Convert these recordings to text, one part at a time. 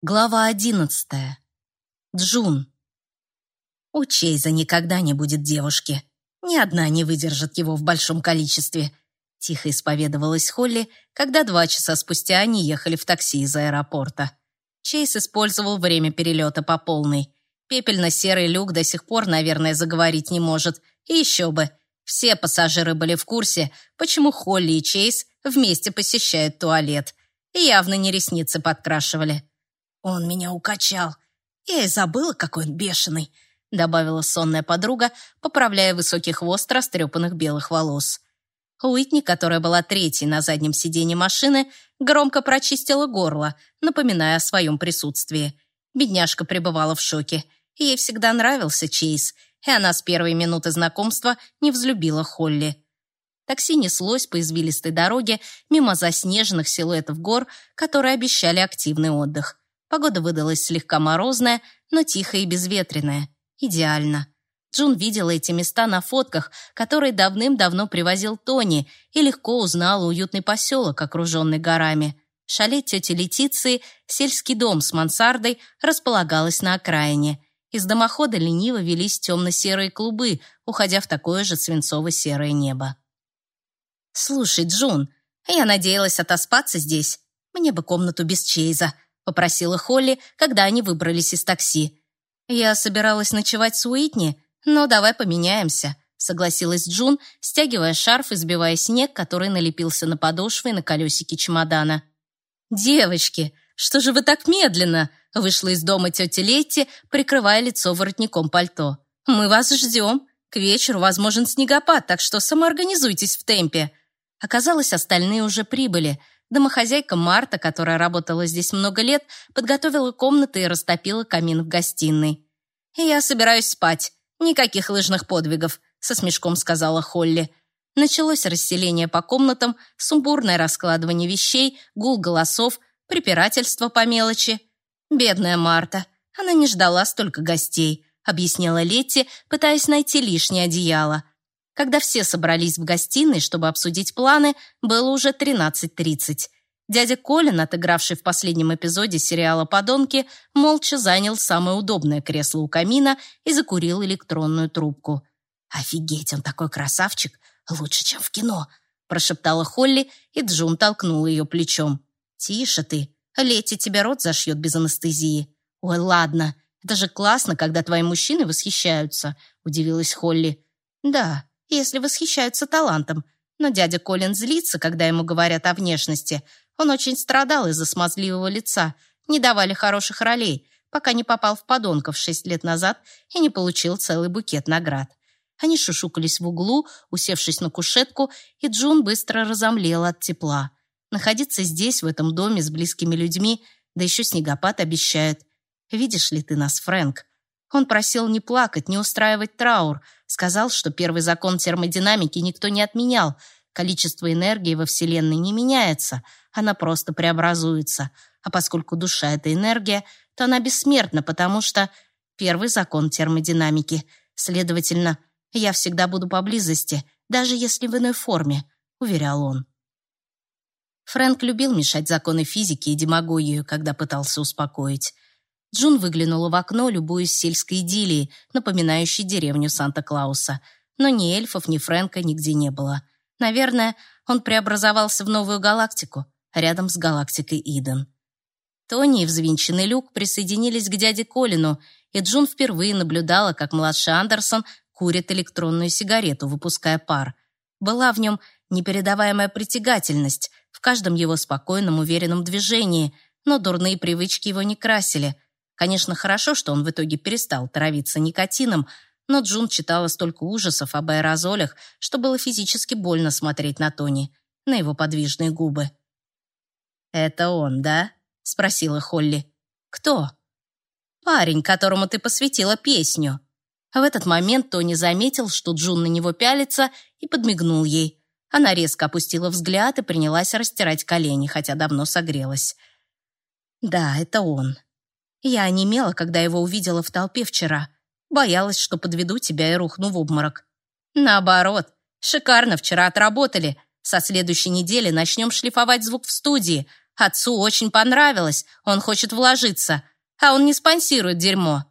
Глава одиннадцатая. Джун. У Чейза никогда не будет девушки. Ни одна не выдержит его в большом количестве. Тихо исповедовалась Холли, когда два часа спустя они ехали в такси из аэропорта. Чейз использовал время перелета по полной. Пепельно-серый люк до сих пор, наверное, заговорить не может. И еще бы. Все пассажиры были в курсе, почему Холли и Чейз вместе посещают туалет. И явно не ресницы подкрашивали. «Он меня укачал. Я и забыла, какой он бешеный», добавила сонная подруга, поправляя высокий хвост растрепанных белых волос. Уитни, которая была третьей на заднем сиденье машины, громко прочистила горло, напоминая о своем присутствии. Бедняжка пребывала в шоке. Ей всегда нравился Чейз, и она с первой минуты знакомства не взлюбила Холли. Такси неслось по извилистой дороге мимо заснеженных силуэтов гор, которые обещали активный отдых. Погода выдалась слегка морозная, но тихая и безветренная. Идеально. Джун видела эти места на фотках, которые давным-давно привозил Тони, и легко узнала уютный поселок, окруженный горами. Шале тети Летиции, сельский дом с мансардой, располагалась на окраине. Из дымохода лениво велись темно-серые клубы, уходя в такое же свинцово-серое небо. «Слушай, Джун, я надеялась отоспаться здесь. Мне бы комнату без Чейза», попросила Холли, когда они выбрались из такси. «Я собиралась ночевать с Уитни, но давай поменяемся», согласилась Джун, стягивая шарф и сбивая снег, который налепился на подошвы и на колесики чемодана. «Девочки, что же вы так медленно?» вышла из дома тетя Летти, прикрывая лицо воротником пальто. «Мы вас ждем. К вечеру возможен снегопад, так что самоорганизуйтесь в темпе». Оказалось, остальные уже прибыли – Домохозяйка Марта, которая работала здесь много лет, подготовила комнаты и растопила камин в гостиной. «Я собираюсь спать. Никаких лыжных подвигов», — со смешком сказала Холли. Началось расселение по комнатам, сумбурное раскладывание вещей, гул голосов, препирательство по мелочи. «Бедная Марта. Она не ждала столько гостей», — объяснила Летти, пытаясь найти лишнее одеяло. Когда все собрались в гостиной, чтобы обсудить планы, было уже 13.30. Дядя Колин, отыгравший в последнем эпизоде сериала «Подонки», молча занял самое удобное кресло у камина и закурил электронную трубку. «Офигеть, он такой красавчик! Лучше, чем в кино!» прошептала Холли, и Джун толкнул ее плечом. «Тише ты! Лети тебя рот зашьет без анестезии!» «Ой, ладно, это же классно, когда твои мужчины восхищаются!» удивилась Холли. «Да, если восхищаются талантом. Но дядя Колин злится, когда ему говорят о внешности. Он очень страдал из-за смазливого лица. Не давали хороших ролей, пока не попал в подонков шесть лет назад и не получил целый букет наград. Они шушукались в углу, усевшись на кушетку, и Джун быстро разомлела от тепла. Находиться здесь, в этом доме с близкими людьми, да еще снегопад обещает. Видишь ли ты нас, Фрэнк? Он просил не плакать, не устраивать траур, сказал, что первый закон термодинамики никто не отменял. Количество энергии во Вселенной не меняется, она просто преобразуется. А поскольку душа — это энергия, то она бессмертна, потому что первый закон термодинамики. Следовательно, я всегда буду поблизости, даже если в иной форме, уверял он. Фрэнк любил мешать законы физики и демагогию, когда пытался успокоить. Джун выглянула в окно, любуясь сельской идиллией, напоминающей деревню Санта-Клауса. Но ни эльфов, ни Фрэнка нигде не было. Наверное, он преобразовался в новую галактику, рядом с галактикой Иден. Тони и взвинченный люк присоединились к дяде Колину, и Джун впервые наблюдала, как младший Андерсон курит электронную сигарету, выпуская пар. Была в нем непередаваемая притягательность в каждом его спокойном, уверенном движении, но дурные привычки его не красили – Конечно, хорошо, что он в итоге перестал травиться никотином, но Джун читала столько ужасов об аэрозолях, что было физически больно смотреть на Тони, на его подвижные губы. «Это он, да?» — спросила Холли. «Кто?» «Парень, которому ты посвятила песню». В этот момент Тони заметил, что Джун на него пялится, и подмигнул ей. Она резко опустила взгляд и принялась растирать колени, хотя давно согрелась. «Да, это он. Я онемела, когда его увидела в толпе вчера. Боялась, что подведу тебя и рухну в обморок. Наоборот, шикарно вчера отработали. Со следующей недели начнем шлифовать звук в студии, Отцу очень понравилось, он хочет вложиться, а он не спонсирует дерьмо.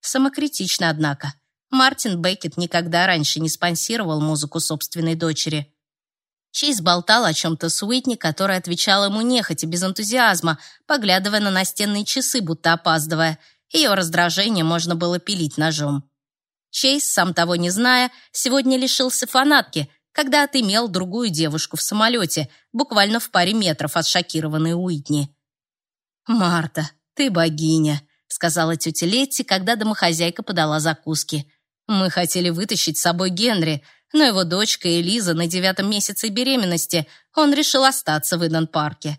Самокритично, однако. Мартин Беккет никогда раньше не спонсировал музыку собственной дочери. Чейз болтал о чем-то с Уитни, которая отвечала ему нехотя, без энтузиазма, поглядывая на настенные часы, будто опаздывая. Ее раздражение можно было пилить ножом. Чейз, сам того не зная, сегодня лишился фанатки, когда отымел другую девушку в самолете, буквально в паре метров от шокированной Уитни. «Марта, ты богиня», — сказала тетя Летти, когда домохозяйка подала закуски. «Мы хотели вытащить с собой Генри, но его дочка Элиза на девятом месяце беременности, он решил остаться в Иден-парке.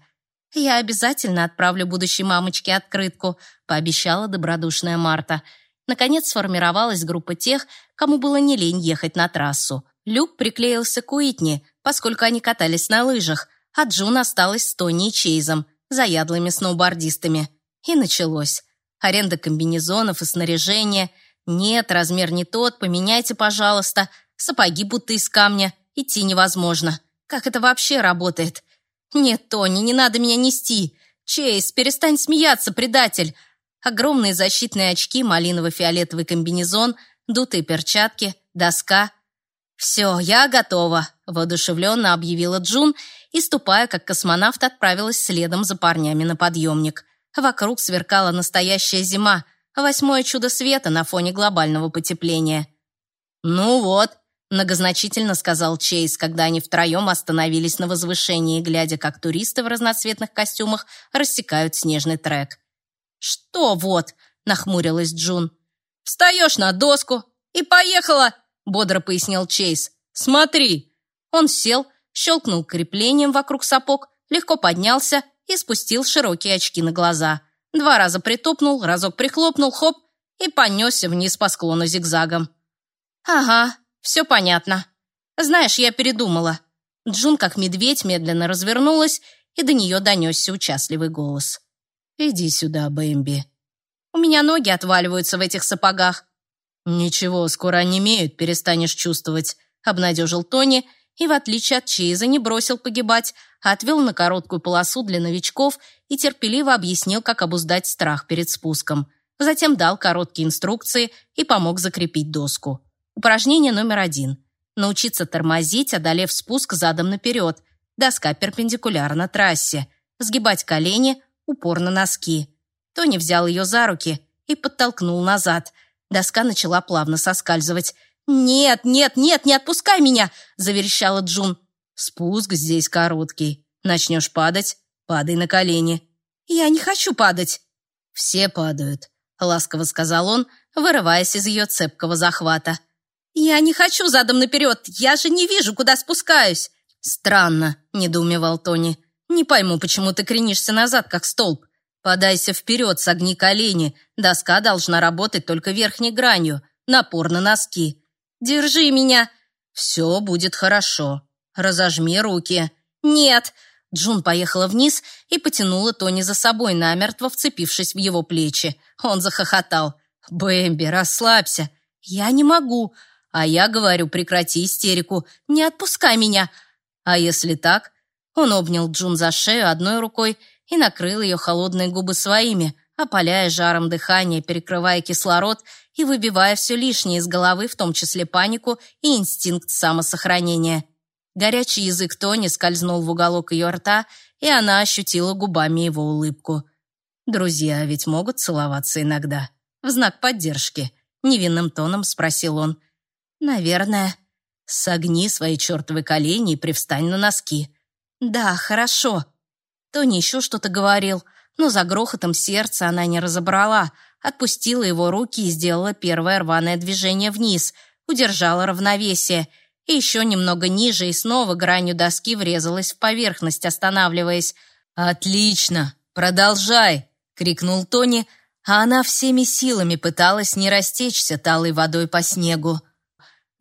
«Я обязательно отправлю будущей мамочке открытку», — пообещала добродушная Марта. Наконец сформировалась группа тех, кому было не лень ехать на трассу. Люк приклеился к Уитни, поскольку они катались на лыжах, а Джун осталась с Тони и Чейзом, заядлыми сноубордистами. И началось. Аренда комбинезонов и снаряжения. Нет, размер не тот, поменяйте, пожалуйста. Сапоги будто из камня, идти невозможно. Как это вообще работает? Нет, Тони, не надо меня нести. Чейз, перестань смеяться, предатель. Огромные защитные очки, малиново-фиолетовый комбинезон, дутые перчатки, доска — «Все, я готова», — воодушевленно объявила Джун и, ступая как космонавт, отправилась следом за парнями на подъемник. Вокруг сверкала настоящая зима, восьмое чудо света на фоне глобального потепления. «Ну вот», — многозначительно сказал Чейз, когда они втроем остановились на возвышении, глядя, как туристы в разноцветных костюмах рассекают снежный трек. «Что вот?» — нахмурилась Джун. «Встаешь на доску и поехала!» бодро пояснил Чейз. «Смотри!» Он сел, щелкнул креплением вокруг сапог, легко поднялся и спустил широкие очки на глаза. Два раза притопнул, разок прихлопнул, хоп, и понесся вниз по склону зигзагом. «Ага, все понятно. Знаешь, я передумала». Джун, как медведь, медленно развернулась, и до нее донесся участливый голос. «Иди сюда, Бэмби». «У меня ноги отваливаются в этих сапогах. «Ничего, скоро онемеют, перестанешь чувствовать», — обнадежил Тони и, в отличие от Чейза, не бросил погибать, а отвел на короткую полосу для новичков и терпеливо объяснил, как обуздать страх перед спуском. Затем дал короткие инструкции и помог закрепить доску. Упражнение номер один. Научиться тормозить, одолев спуск задом наперед. Доска перпендикулярна трассе. Сгибать колени, упор на носки. Тони взял ее за руки и подтолкнул назад — Доска начала плавно соскальзывать. «Нет, нет, нет, не отпускай меня!» — заверещала Джун. «Спуск здесь короткий. Начнешь падать — падай на колени». «Я не хочу падать». «Все падают», — ласково сказал он, вырываясь из ее цепкого захвата. «Я не хочу задом наперед, я же не вижу, куда спускаюсь». «Странно», — недоумевал Тони. «Не пойму, почему ты кренишься назад, как столб. Подайся вперед, согни колени. Доска должна работать только верхней гранью. Напор на носки. Держи меня. Все будет хорошо. Разожми руки. Нет. Джун поехала вниз и потянула Тони за собой, намертво вцепившись в его плечи. Он захохотал. «Бэмби, расслабься». «Я не могу». «А я говорю, прекрати истерику. Не отпускай меня». «А если так?» Он обнял Джун за шею одной рукой и накрыл ее холодные губы своими, опаляя жаром дыхания, перекрывая кислород и выбивая все лишнее из головы, в том числе панику и инстинкт самосохранения. Горячий язык Тони скользнул в уголок ее рта, и она ощутила губами его улыбку. «Друзья ведь могут целоваться иногда. В знак поддержки», — невинным тоном спросил он. «Наверное». «Согни свои чертовы колени и привстань на носки». «Да, хорошо», Тони еще что-то говорил, но за грохотом сердца она не разобрала, отпустила его руки и сделала первое рваное движение вниз, удержала равновесие, и еще немного ниже и снова гранью доски врезалась в поверхность, останавливаясь. «Отлично! Продолжай!» — крикнул Тони, а она всеми силами пыталась не растечься талой водой по снегу.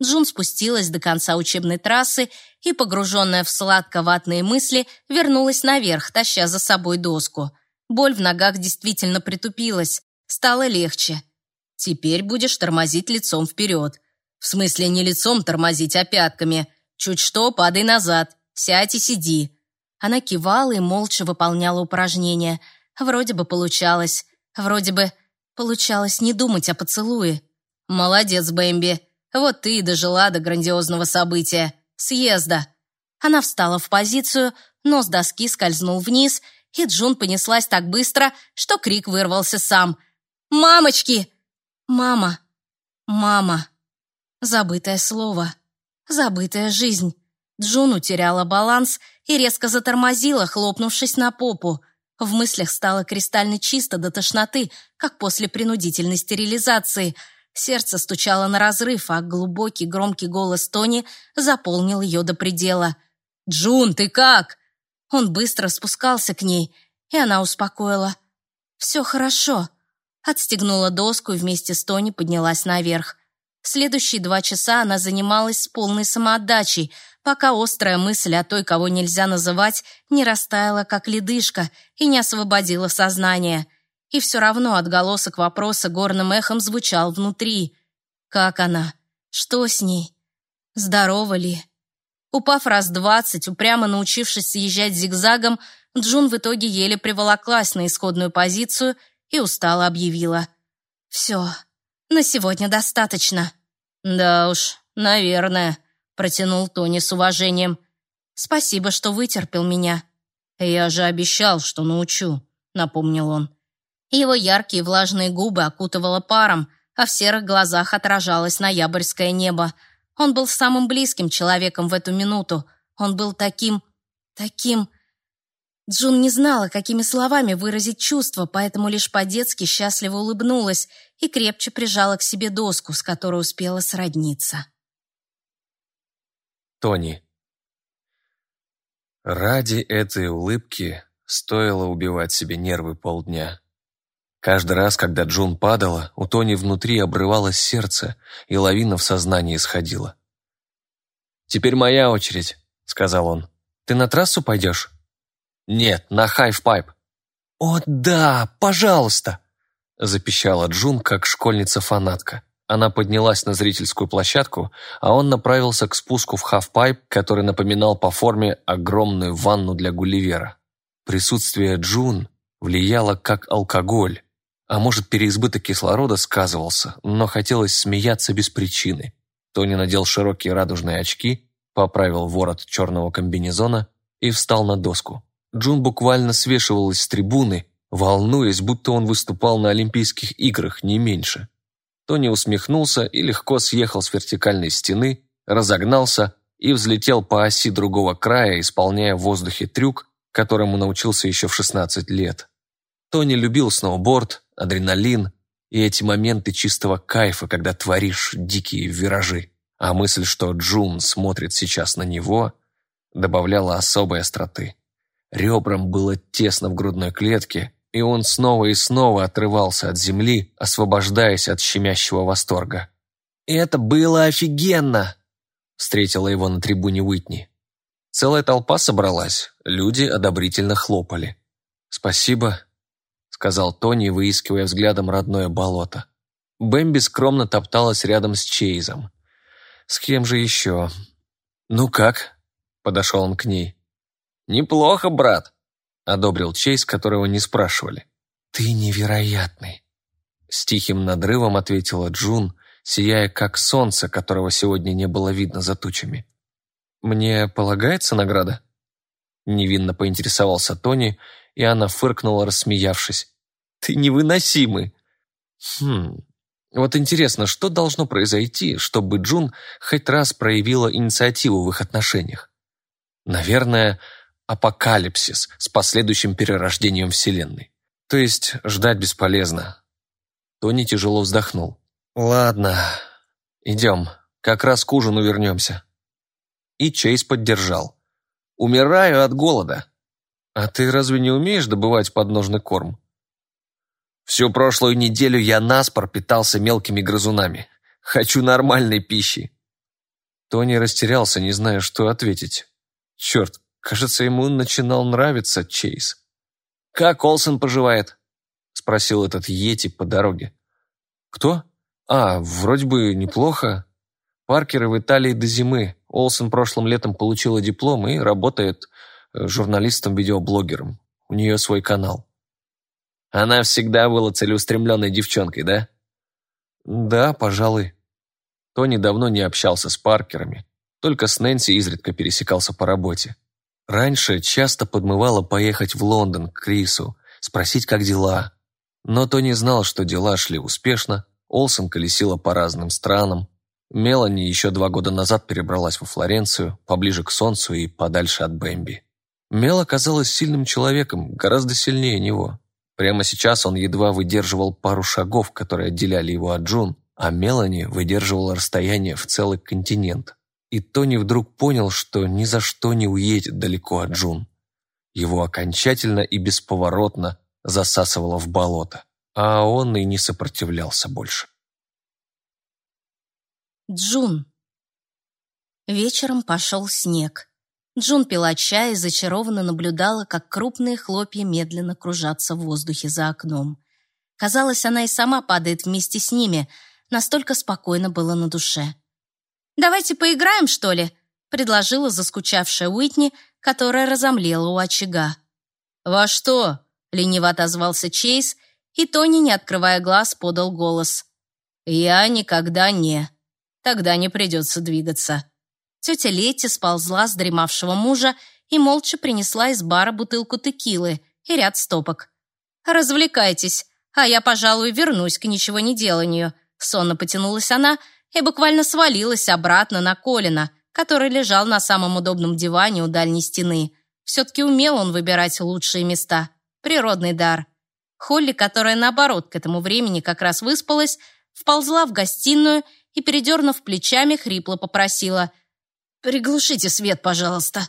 Джун спустилась до конца учебной трассы и, погруженная в сладко-ватные мысли, вернулась наверх, таща за собой доску. Боль в ногах действительно притупилась. Стало легче. «Теперь будешь тормозить лицом вперед. В смысле, не лицом тормозить, а пятками. Чуть что, падай назад. Сядь и сиди». Она кивала и молча выполняла упражнения. Вроде бы получалось. Вроде бы получалось не думать о поцелуе. «Молодец, Бэмби. Вот ты и дожила до грандиозного события. Съезда». Она встала в позицию, нос доски скользнул вниз, и Джун понеслась так быстро, что крик вырвался сам. «Мамочки!» «Мама! Мама!» Забытое слово. Забытая жизнь. Джун утеряла баланс и резко затормозила, хлопнувшись на попу. В мыслях стало кристально чисто до тошноты, как после принудительной стерилизации. Сердце стучало на разрыв, а глубокий громкий голос Тони заполнил ее до предела. «Джун, ты как?» Он быстро спускался к ней, и она успокоила. «Все хорошо». Отстегнула доску и вместе с Тони поднялась наверх. Следующие два часа она занималась с полной самоотдачей, пока острая мысль о той, кого нельзя называть, не растаяла, как ледышка, и не освободила сознание. И все равно отголосок вопроса горным эхом звучал внутри. Как она? Что с ней? Здорова ли? Упав раз двадцать, упрямо научившись съезжать зигзагом, Джун в итоге еле приволоклась на исходную позицию и устало объявила. «Все, на сегодня достаточно». «Да уж, наверное», — протянул Тони с уважением. «Спасибо, что вытерпел меня». «Я же обещал, что научу», — напомнил он. Его яркие влажные губы окутывало паром, а в серых глазах отражалось ноябрьское небо. Он был самым близким человеком в эту минуту. Он был таким... таким... Джун не знала, какими словами выразить чувства, поэтому лишь по-детски счастливо улыбнулась и крепче прижала к себе доску, с которой успела сродниться. Тони. Ради этой улыбки стоило убивать себе нервы полдня. Каждый раз, когда Джун падала, у Тони внутри обрывалось сердце, и лавина в сознании сходила. «Теперь моя очередь», — сказал он. «Ты на трассу пойдешь?» «Нет, на хафпайп». «О, да, пожалуйста!» запищала Джун, как школьница-фанатка. Она поднялась на зрительскую площадку, а он направился к спуску в хафпайп, который напоминал по форме огромную ванну для Гулливера. Присутствие Джун влияло как алкоголь, а может, переизбыток кислорода сказывался, но хотелось смеяться без причины. Тони надел широкие радужные очки, поправил ворот черного комбинезона и встал на доску. Джун буквально свешивалась с трибуны, волнуясь, будто он выступал на Олимпийских играх, не меньше. Тони усмехнулся и легко съехал с вертикальной стены, разогнался и взлетел по оси другого края, исполняя в воздухе трюк, которому научился еще в 16 лет. Тони любил сноуборд, адреналин и эти моменты чистого кайфа, когда творишь дикие виражи. А мысль, что Джун смотрит сейчас на него, добавляла особой остроты. Ребрам было тесно в грудной клетке, и он снова и снова отрывался от земли, освобождаясь от щемящего восторга. «Это было офигенно!» — встретила его на трибуне Уитни. Целая толпа собралась, люди одобрительно хлопали. «Спасибо», — сказал Тони, выискивая взглядом родное болото. Бэмби скромно топталась рядом с Чейзом. «С кем же еще?» «Ну как?» — подошел он к ней. «Неплохо, брат», — одобрил Чейз, которого не спрашивали. «Ты невероятный», — с тихим надрывом ответила Джун, сияя как солнце, которого сегодня не было видно за тучами. «Мне полагается награда?» Невинно поинтересовался Тони, и она фыркнула, рассмеявшись. «Ты невыносимый!» «Хм, вот интересно, что должно произойти, чтобы Джун хоть раз проявила инициативу в их отношениях? Наверное, апокалипсис с последующим перерождением Вселенной. То есть ждать бесполезно. Тони тяжело вздохнул. «Ладно, идем, как раз к ужину вернемся». И Чейз поддержал. «Умираю от голода». «А ты разве не умеешь добывать подножный корм?» «Всю прошлую неделю я наспор питался мелкими грызунами. Хочу нормальной пищи». Тони растерялся, не зная, что ответить. Черт, Кажется, ему начинал нравиться Чейз. «Как Олсен поживает?» – спросил этот Йети по дороге. «Кто? А, вроде бы неплохо. Паркеры в Италии до зимы. Олсен прошлым летом получила диплом и работает журналистом-видеоблогером. У нее свой канал. Она всегда была целеустремленной девчонкой, да? Да, пожалуй. Тони давно не общался с Паркерами, только с Нэнси изредка пересекался по работе. Раньше часто подмывало поехать в Лондон к Крису, спросить, как дела. Но Тони знал, что дела шли успешно, Олсен колесила по разным странам. Мелани еще два года назад перебралась во Флоренцию, поближе к солнцу и подальше от Бэмби. Мел оказалась сильным человеком, гораздо сильнее него. Прямо сейчас он едва выдерживал пару шагов, которые отделяли его от Джун, а Мелани выдерживала расстояние в целый континент. И Тони вдруг понял, что ни за что не уедет далеко от Джун. Его окончательно и бесповоротно засасывало в болото, а он и не сопротивлялся больше. Джун. Вечером пошел снег. Джун пила чай и зачарованно наблюдала, как крупные хлопья медленно кружатся в воздухе за окном. Казалось, она и сама падает вместе с ними, настолько спокойно было на душе. «Давайте поиграем, что ли?» — предложила заскучавшая Уитни, которая разомлела у очага. «Во что?» — лениво отозвался Чейз, и Тони, не открывая глаз, подал голос. «Я никогда не. Тогда не придется двигаться». Тетя Летти сползла с дремавшего мужа и молча принесла из бара бутылку текилы и ряд стопок. «Развлекайтесь, а я, пожалуй, вернусь к ничего не деланию», сонно потянулась она и буквально свалилась обратно на Колина, который лежал на самом удобном диване у дальней стены. Все-таки умел он выбирать лучшие места. Природный дар. Холли, которая, наоборот, к этому времени как раз выспалась, вползла в гостиную и, передернув плечами, хрипло попросила «Приглушите свет, пожалуйста.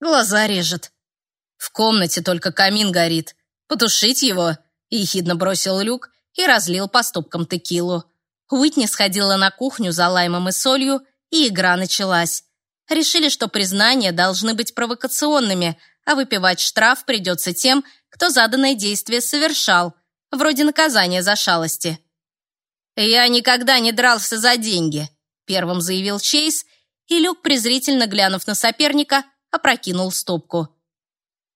Глаза режет». «В комнате только камин горит. Потушить его?» — ехидно бросил Люк и разлил по стопкам текилу. Уитни сходила на кухню за лаймом и солью, и игра началась. Решили, что признания должны быть провокационными, а выпивать штраф придется тем, кто заданное действие совершал, вроде наказания за шалости. «Я никогда не дрался за деньги», — первым заявил Чейз, и Люк, презрительно глянув на соперника, опрокинул стопку.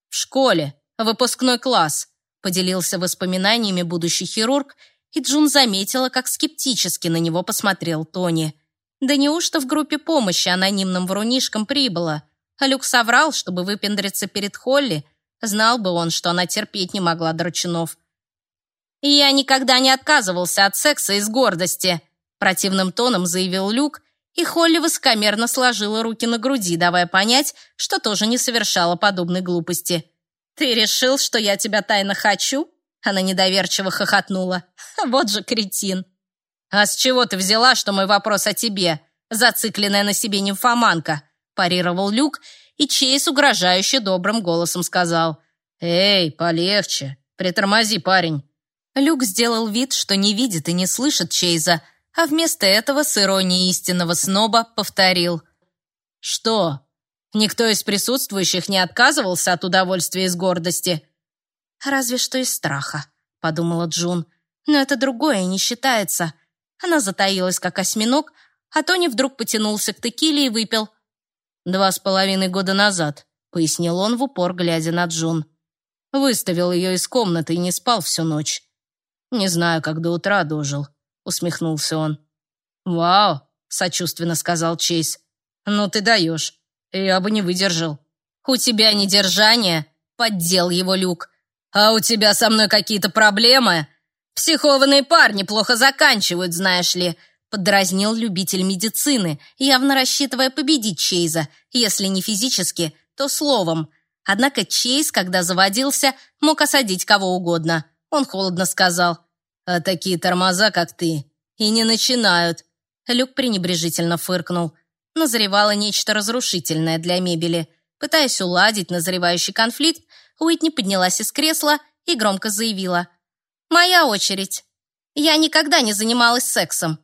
«В школе, выпускной класс», — поделился воспоминаниями будущий хирург и Джун заметила, как скептически на него посмотрел Тони. Да неужто в группе помощи анонимным врунишкам прибыло? А Люк соврал, чтобы выпендриться перед Холли. Знал бы он, что она терпеть не могла драчунов. «И я никогда не отказывался от секса из гордости», противным тоном заявил Люк, и Холли высокомерно сложила руки на груди, давая понять, что тоже не совершала подобной глупости. «Ты решил, что я тебя тайно хочу?» Она недоверчиво хохотнула. Вот же кретин. А с чего ты взяла, что мой вопрос о тебе? Зацикленная на себе нимфоманка, парировал Люк, и Чейз угрожающе добрым голосом сказал. Эй, полегче, притормози, парень. Люк сделал вид, что не видит и не слышит Чейза, а вместо этого с иронией истинного сноба повторил. «Что? Никто из присутствующих не отказывался от удовольствия из гордости?» «Разве что из страха», — подумала Джун. «Но это другое не считается». Она затаилась, как осьминог, а Тони вдруг потянулся к текиле и выпил. «Два с половиной года назад», — пояснил он в упор, глядя на Джун. «Выставил ее из комнаты и не спал всю ночь. Не знаю, как до утра дожил», — усмехнулся он. «Вау», — сочувственно сказал Чейз. «Ну ты даешь. Я бы не выдержал». «У тебя недержание», — поддел его Люк. «А у тебя со мной какие-то проблемы? Психованные парни плохо заканчивают, знаешь ли», подразнил любитель медицины, явно рассчитывая победить Чейза, если не физически, то словом. Однако Чейз, когда заводился, мог осадить кого угодно. Он холодно сказал, «А такие тормоза, как ты, и не начинают». Люк пренебрежительно фыркнул. Назревало нечто разрушительное для мебели. Пытаясь уладить назревающий конфликт, Уитни поднялась из кресла и громко заявила. «Моя очередь. Я никогда не занималась сексом».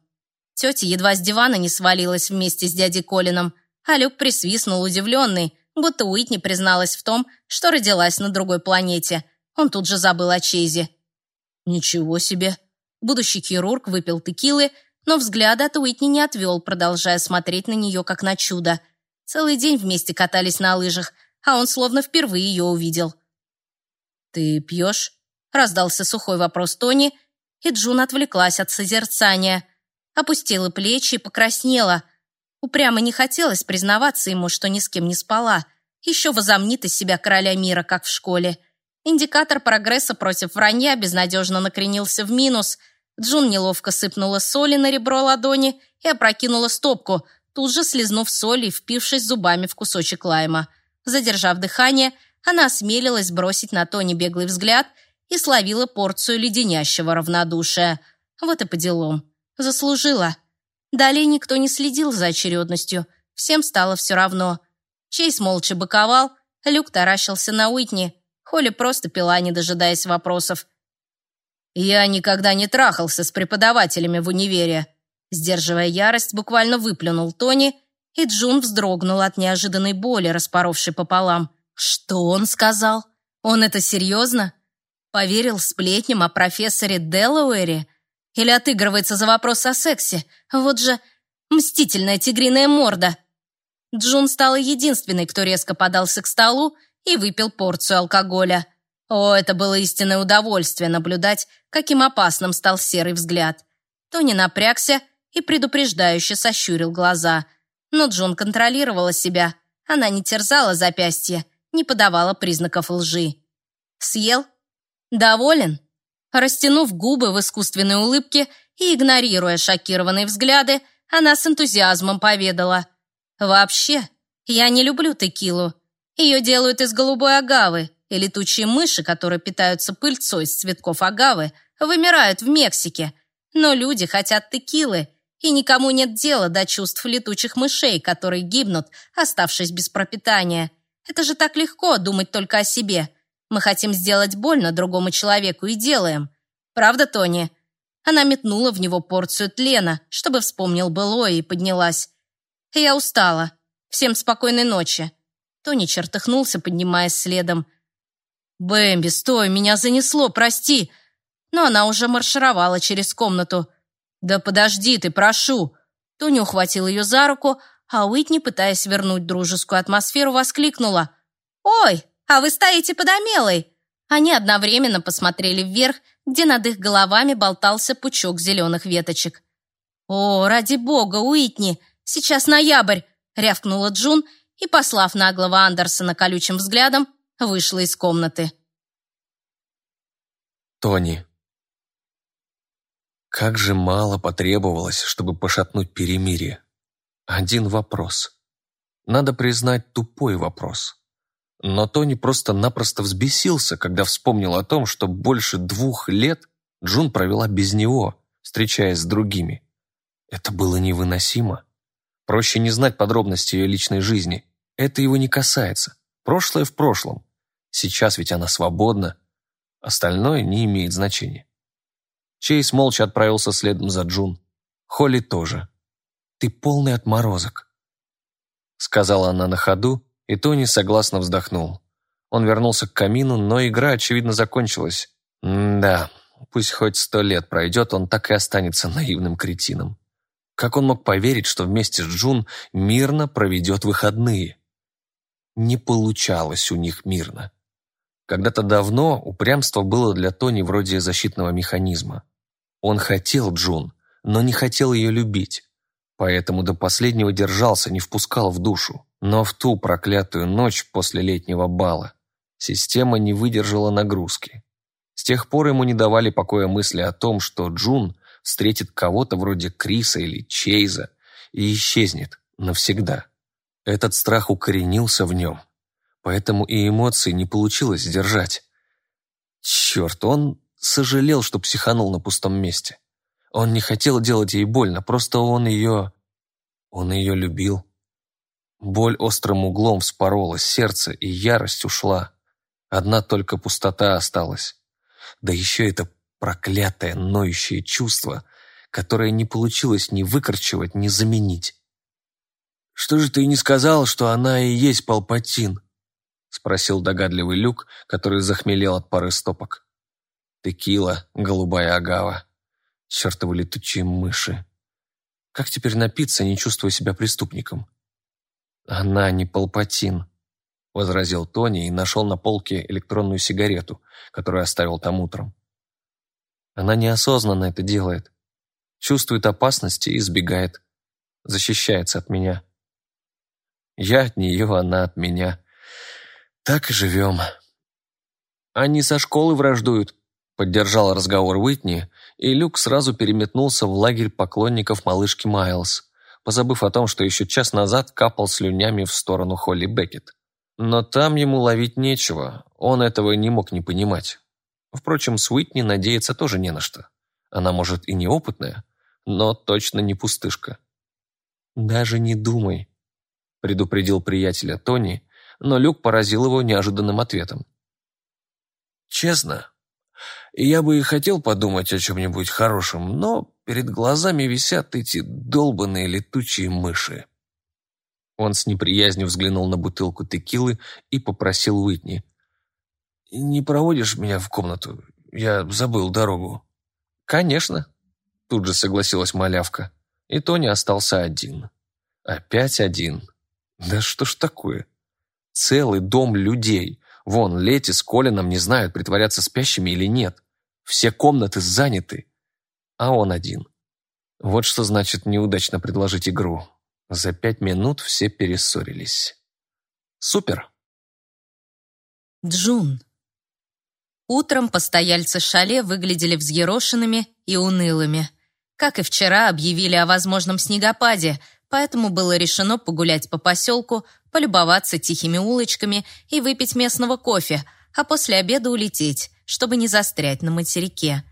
Тетя едва с дивана не свалилась вместе с дядей Колином, а Люк присвистнул удивленный, будто Уитни призналась в том, что родилась на другой планете. Он тут же забыл о Чейзе. «Ничего себе!» Будущий хирург выпил текилы, но взгляда от Уитни не отвел, продолжая смотреть на нее, как на чудо. Целый день вместе катались на лыжах, а он словно впервые ее увидел. «Ты пьешь?» — раздался сухой вопрос Тони, и Джун отвлеклась от созерцания. Опустила плечи и покраснела. Упрямо не хотелось признаваться ему, что ни с кем не спала. Еще возомнит из себя короля мира, как в школе. Индикатор прогресса против вранья безнадежно накренился в минус. Джун неловко сыпнула соли на ребро ладони и опрокинула стопку, тут же слезнув соль и впившись зубами в кусочек лайма. Задержав дыхание, она осмелилась бросить на Тони беглый взгляд и словила порцию леденящего равнодушия. Вот и по делам. Заслужила. Далее никто не следил за очередностью. Всем стало все равно. Чейз молча быковал, Люк таращился на Уитни. Холли просто пила, не дожидаясь вопросов. «Я никогда не трахался с преподавателями в универе», сдерживая ярость, буквально выплюнул Тони, и Джун вздрогнул от неожиданной боли, распоровшей пополам. Что он сказал? Он это серьезно? Поверил сплетням о профессоре Делауэре? Или отыгрывается за вопрос о сексе? Вот же мстительная тигриная морда. Джун стала единственной, кто резко подался к столу и выпил порцию алкоголя. О, это было истинное удовольствие наблюдать, каким опасным стал серый взгляд. Тони напрягся и предупреждающе сощурил глаза. Но Джун контролировала себя. Она не терзала запястье, не подавала признаков лжи. Съел? Доволен? Растянув губы в искусственной улыбке и игнорируя шокированные взгляды, она с энтузиазмом поведала. «Вообще, я не люблю текилу. Ее делают из голубой агавы, и летучие мыши, которые питаются пыльцой из цветков агавы, вымирают в Мексике. Но люди хотят текилы, и никому нет дела до чувств летучих мышей, которые гибнут, оставшись без пропитания. Это же так легко думать только о себе. Мы хотим сделать больно другому человеку и делаем. Правда, Тони? Она метнула в него порцию тлена, чтобы вспомнил былое, и поднялась. Я устала. Всем спокойной ночи. Тони чертыхнулся, поднимаясь следом. «Бэмби, стой, меня занесло, прости!» Но она уже маршировала через комнату. «Да подожди ты, прошу!» Тони ухватил ее за руку, а Уитни, пытаясь вернуть дружескую атмосферу, воскликнула. «Ой, а вы стоите под Амелой!» Они одновременно посмотрели вверх, где над их головами болтался пучок зеленых веточек. «О, ради бога, Уитни! Сейчас ноябрь!» — рявкнула Джун и, послав наглого Андерсона колючим взглядом, вышла из комнаты. Тони. Как же мало потребовалось, чтобы пошатнуть перемирие. Один вопрос. Надо признать, тупой вопрос. Но Тони просто-напросто взбесился, когда вспомнил о том, что больше двух лет Джун провела без него, встречаясь с другими. Это было невыносимо. Проще не знать подробности ее личной жизни. Это его не касается. Прошлое в прошлом. Сейчас ведь она свободна. Остальное не имеет значения. Чейз молча отправился следом за Джун. Холли тоже. «Ты полный отморозок», — сказала она на ходу, и Тони согласно вздохнул. Он вернулся к камину, но игра, очевидно, закончилась. М да, пусть хоть сто лет пройдет, он так и останется наивным кретином. Как он мог поверить, что вместе с Джун мирно проведет выходные? Не получалось у них мирно. Когда-то давно упрямство было для Тони вроде защитного механизма. Он хотел Джун, но не хотел ее любить. Поэтому до последнего держался, не впускал в душу. Но в ту проклятую ночь после летнего бала система не выдержала нагрузки. С тех пор ему не давали покоя мысли о том, что Джун встретит кого-то вроде Криса или Чейза и исчезнет навсегда. Этот страх укоренился в нем, поэтому и эмоции не получилось сдержать. Черт, он сожалел, что психанул на пустом месте. Он не хотел делать ей больно, просто он ее... Он ее любил. Боль острым углом вспорола сердце, и ярость ушла. Одна только пустота осталась. Да еще это проклятое ноющее чувство, которое не получилось ни выкорчевать, ни заменить. «Что же ты не сказал, что она и есть Палпатин?» — спросил догадливый Люк, который захмелел от пары стопок. Текила, голубая агава. Чертовы летучие мыши. Как теперь напиться, не чувствуя себя преступником? Она не Палпатин. — возразил Тони и нашел на полке электронную сигарету, которую оставил там утром. Она неосознанно это делает. Чувствует опасность и избегает. Защищается от меня. Я от нее, она от меня. Так и живем. Они со школы враждуют, поддержал разговор Уитни, и Люк сразу переметнулся в лагерь поклонников малышки Майлз, позабыв о том, что еще час назад капал слюнями в сторону Холли Беккет. Но там ему ловить нечего, он этого не мог не понимать. Впрочем, с Уитни надеяться тоже не на что. Она, может, и неопытная, но точно не пустышка. «Даже не думай», — предупредил приятеля Тони, но Люк поразил его неожиданным ответом. «Честно, я бы и хотел подумать о чем-нибудь хорошем, но перед глазами висят эти долбанные летучие мыши». Он с неприязнью взглянул на бутылку текилы и попросил Уитни. «Не проводишь меня в комнату? Я забыл дорогу». «Конечно», — тут же согласилась малявка. И Тони остался один. Опять один. Да что ж такое? Целый дом людей. Вон, Лети с Колином не знают, притворяться спящими или нет. Все комнаты заняты. А он один. Вот что значит неудачно предложить игру. За пять минут все перессорились. Супер. Джун. Утром постояльцы шале выглядели взъерошенными и унылыми. Как и вчера, объявили о возможном снегопаде, поэтому было решено погулять по поселку, полюбоваться тихими улочками и выпить местного кофе, а после обеда улететь, чтобы не застрять на материке.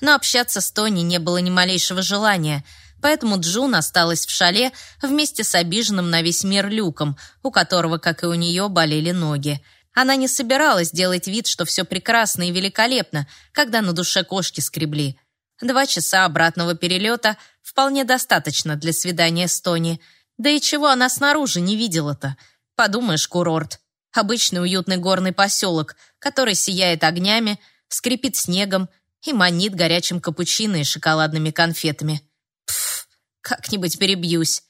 Но общаться с Тони не было ни малейшего желания, поэтому Джун осталась в шале вместе с обиженным на весь мир Люком, у которого, как и у нее, болели ноги. Она не собиралась делать вид, что все прекрасно и великолепно, когда на душе кошки скребли. Два часа обратного перелета вполне достаточно для свидания с Тони. Да и чего она снаружи не видела-то? Подумаешь, курорт. Обычный уютный горный поселок, который сияет огнями, скрипит снегом и манит горячим капучино и шоколадными конфетами. Пф, как-нибудь перебьюсь.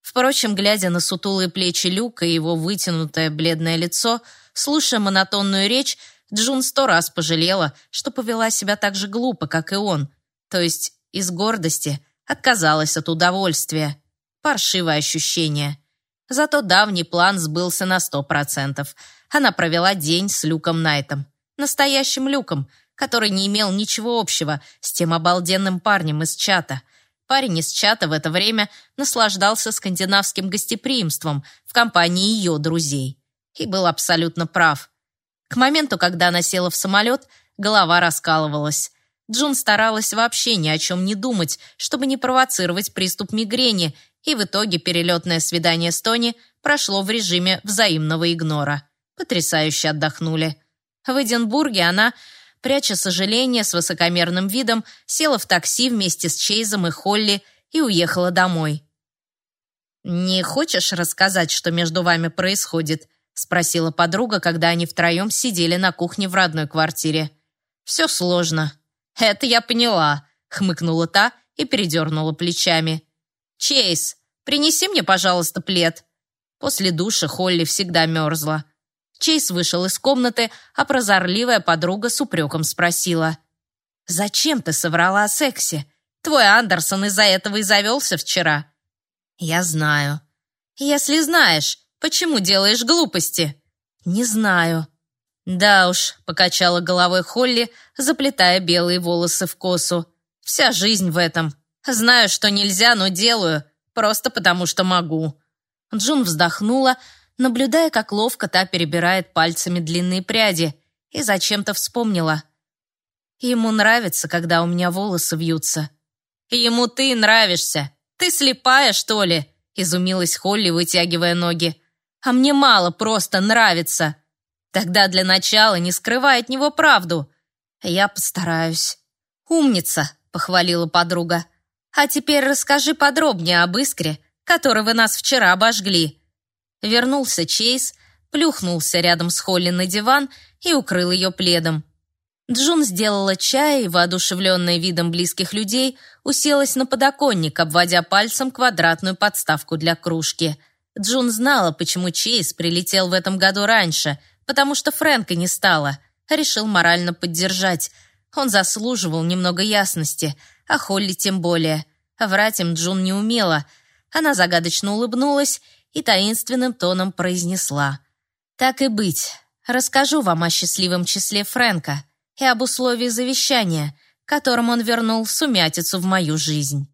Впрочем, глядя на сутулые плечи Люка и его вытянутое бледное лицо, слушая монотонную речь, Джун сто раз пожалела, что повела себя так же глупо, как и он. То есть из гордости отказалась от удовольствия. Паршивое ощущение. Зато давний план сбылся на сто процентов. Она провела день с Люком Найтом. Настоящим Люком, который не имел ничего общего с тем обалденным парнем из чата — Парень из чата в это время наслаждался скандинавским гостеприимством в компании ее друзей. И был абсолютно прав. К моменту, когда она села в самолет, голова раскалывалась. Джун старалась вообще ни о чем не думать, чтобы не провоцировать приступ мигрени, и в итоге перелетное свидание с Тони прошло в режиме взаимного игнора. Потрясающе отдохнули. В Эдинбурге она пряча сожаление с высокомерным видом, села в такси вместе с Чейзом и Холли и уехала домой. «Не хочешь рассказать, что между вами происходит?» спросила подруга, когда они втроем сидели на кухне в родной квартире. «Все сложно». «Это я поняла», — хмыкнула та и передернула плечами. «Чейз, принеси мне, пожалуйста, плед». После душа Холли всегда мерзла. Чейз вышел из комнаты, а прозорливая подруга с упреком спросила. «Зачем ты соврала о сексе? Твой Андерсон из-за этого и завелся вчера». «Я знаю». «Если знаешь, почему делаешь глупости?» «Не знаю». «Да уж», — покачала головой Холли, заплетая белые волосы в косу. «Вся жизнь в этом. Знаю, что нельзя, но делаю, просто потому что могу». Джун вздохнула, наблюдая, как ловко та перебирает пальцами длинные пряди, и зачем-то вспомнила. Ему нравится, когда у меня волосы вьются. Ему ты нравишься. Ты слепая, что ли? Изумилась Холли, вытягивая ноги. А мне мало просто нравится. Тогда для начала не скрывай от него правду. Я постараюсь. Умница, похвалила подруга. А теперь расскажи подробнее об искре, которой вы нас вчера обожгли. Вернулся Чейз, плюхнулся рядом с Холли на диван и укрыл ее пледом. Джун сделала чай и, воодушевленная видом близких людей, уселась на подоконник, обводя пальцем квадратную подставку для кружки. Джун знала, почему Чейз прилетел в этом году раньше, потому что Фрэнка не стало. Решил морально поддержать. Он заслуживал немного ясности, а Холли тем более. Врать им Джун не умела. Она загадочно улыбнулась и таинственным тоном произнесла. «Так и быть, расскажу вам о счастливом числе Фрэнка и об условии завещания, которым он вернул сумятицу в мою жизнь».